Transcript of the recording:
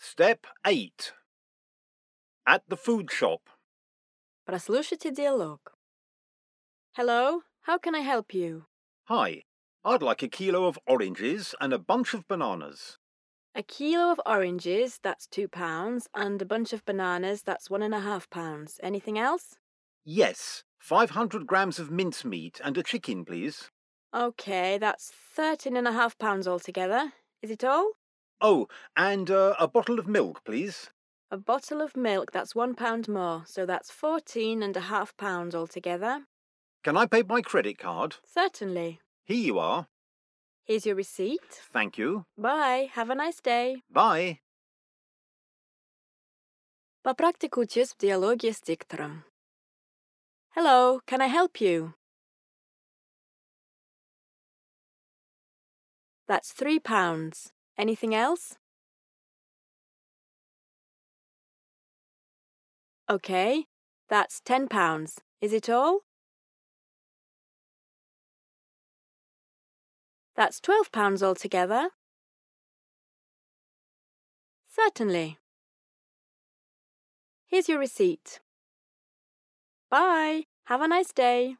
Step 8. At the food shop. Прослушайте диалог. Hello, how can I help you? Hi, I'd like a kilo of oranges and a bunch of bananas. A kilo of oranges, that's two pounds, and a bunch of bananas, that's one and a half pounds. Anything else? Yes, 500 grams of mincemeat and a chicken, please. Okay, that's thirteen and a half pounds altogether. Is it all? Oh, and uh, a bottle of milk, please. A bottle of milk, that's one pound more, so that's fourteen and a half pounds altogether. Can I pay by credit card? Certainly. Here you are. Here's your receipt. Thank you. Bye. Have a nice day. Bye. Попрактикуйтесь в диалоге с диктором. Hello, can I help you? That's three pounds. Anything else? Okay, that's ten pounds. Is it all? That's twelve pounds altogether. Certainly. Here's your receipt. Bye. Have a nice day.